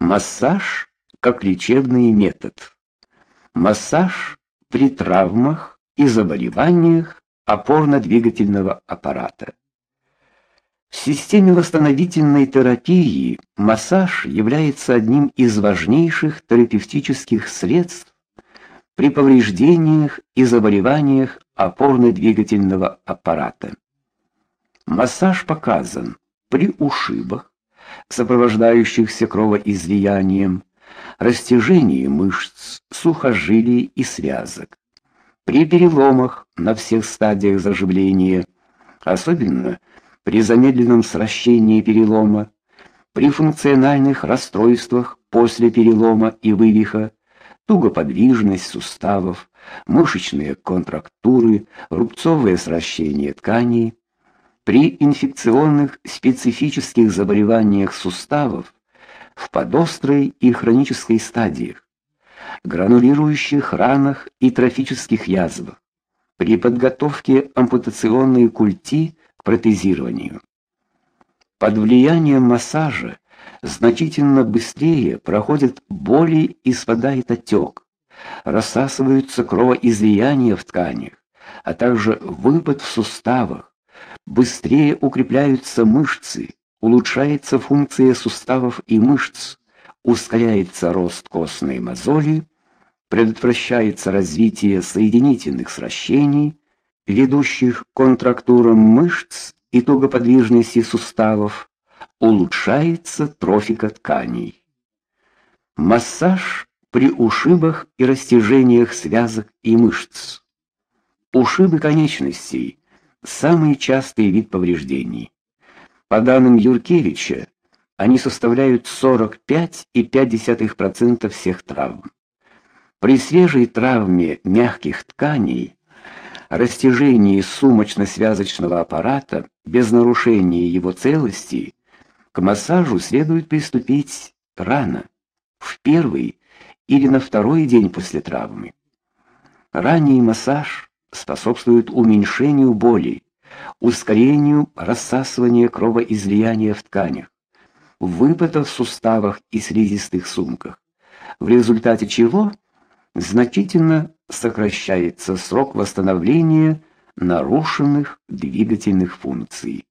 Массаж как лечебный метод. Массаж при травмах и заболеваниях опорно-двигательного аппарата. В системе восстановительной терапии массаж является одним из важнейших терапевтических средств при повреждениях и заболеваниях опорно-двигательного аппарата. Массаж показан при ушибах, сопровождающихся кровоизлиянием, растяжении мышц, сухожилий и связок, при переломах на всех стадиях заживления, особенно при замедленном сращении перелома, при функциональных расстройствах после перелома и вывиха, тугоподвижность суставов, мышечные контрактуры, рубцовое сращение тканей, при инфекционных специфических заболеваниях суставов в подострой и хронической стадиях, гранулирующих ранах и трофических язвах, при подготовке ампутационной культи к протезированию. Под влиянием массажа значительно быстрее проходят боли и спадает отек, рассасываются кровоизлияния в тканях, а также выпад в суставах, быстрее укрепляются мышцы, улучшается функция суставов и мышц, ускоряется рост костной мозоли, предотвращается развитие соединительных сращений, ведущих к контрактурам мышц и тугоподвижности суставов, улучшается трофика тканей. Массаж при ушибах и растяжениях связок и мышц. Ушибы конечностей самый частый вид повреждений. По данным Юркевича, они составляют 45,5% всех травм. При свежей травме мягких тканей, растяжении сумочно-связочного аппарата без нарушения его целости, к массажу следует приступить рано, в первый или на второй день после травмы. Ранний массаж способствует уменьшению боли, ускорению рассасывания кровоизлияния в тканях, выпада в суставах и слизистых сумках, в результате чего значительно сокращается срок восстановления нарушенных двигательных функций.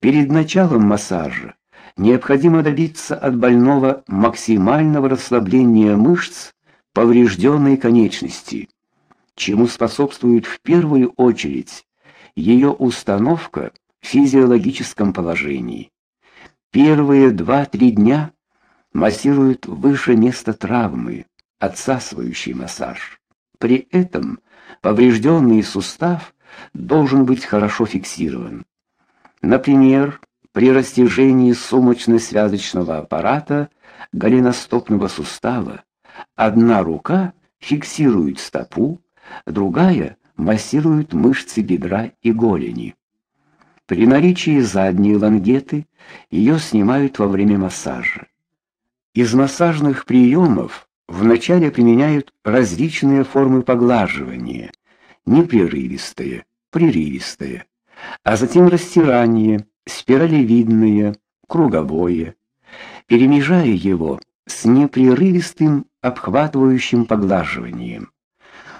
Перед началом массажа необходимо добиться от больного максимального расслабления мышц поврежденной конечности, чему способствует в первую очередь ее установка в физиологическом положении. Первые 2-3 дня массируют выше места травмы, отсасывающий массаж. При этом поврежденный сустав должен быть хорошо фиксирован. Например, при растяжении сумочно-связочного аппарата голеностопного сустава одна рука фиксирует стопу, другая массирует мышцы бедра и голени. При наличии задней лангеты ее снимают во время массажа. Из массажных приемов вначале применяют различные формы поглаживания: непрерывистое, прерывистое, а затем растирание, спиралевидное, круговое, перемежая его с непрерывистым обхватывающим поглаживанием.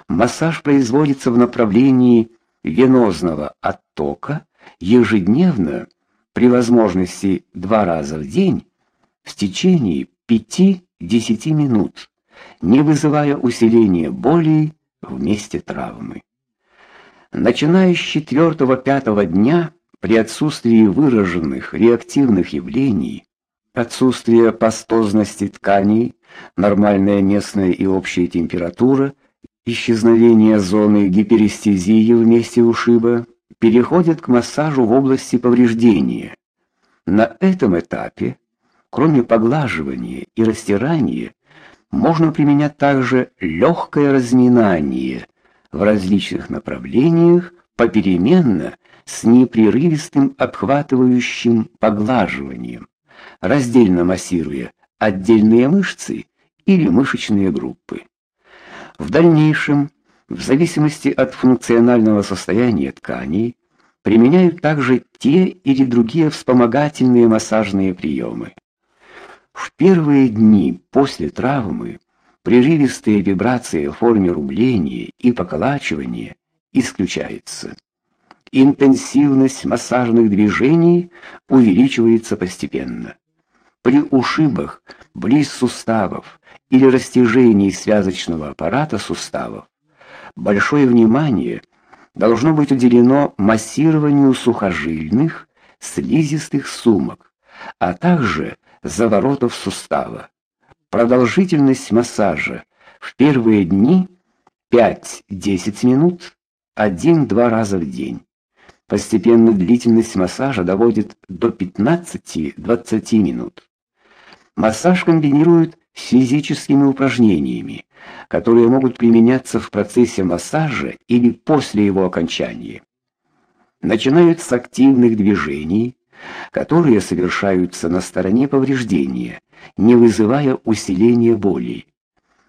Массаж производится в направлении венозного оттока ежедневно при возможности два раза в день в течение 5-10 минут, не вызывая усиления боли в месте травмы. Начиная с четвертого-пятого дня при отсутствии выраженных реактивных явлений, отсутствие пастозности тканей, нормальная местная и общая температура, исчезновение зоны гиперестезии в месте ушиба, переходит к массажу в области повреждения. На этом этапе, кроме поглаживания и растирания, можно применять также легкое разминание в различных направлениях попеременно с непрерывистым обхватывающим поглаживанием, раздельно массируя отдельные мышцы или мышечные группы. В дальнейшем, в зависимости от функционального состояния тканей, применяют также те или другие вспомогательные массажные приемы. В первые дни после травмы прерывистые вибрации в форме рубления и поколачивания исключаются. Интенсивность массажных движений увеличивается постепенно. При ушибах близ суставов или растяжении связочного аппарата суставов большое внимание должно быть уделено массированию сухожильных, слизистых сумок, а также заворотов сустава. Продолжительность массажа в первые дни 5-10 минут, 1-2 раза в день. Постепенно длительность массажа доводит до 15-20 минут. Массаж комбинируют с физическими упражнениями, которые могут применяться в процессе массажа или после его окончания. Начинают с активных движений, которые совершаются на стороне повреждения, не вызывая усиления боли.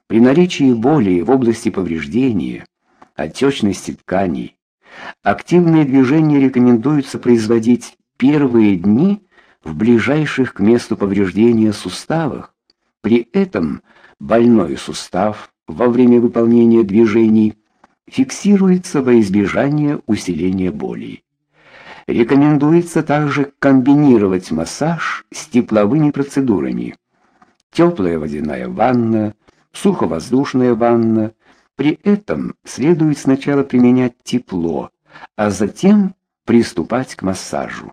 При наличии боли в области повреждения, отечности тканей, активные движения рекомендуется производить первые дни в ближайших к месту повреждения суставах. При этом больной сустав во время выполнения движений фиксируется во избежание усиления боли. Рекомендуется также комбинировать массаж с тепловыми процедурами. Теплая водяная ванна, суховоздушная ванна. При этом следует сначала применять тепло, а затем приступать к массажу.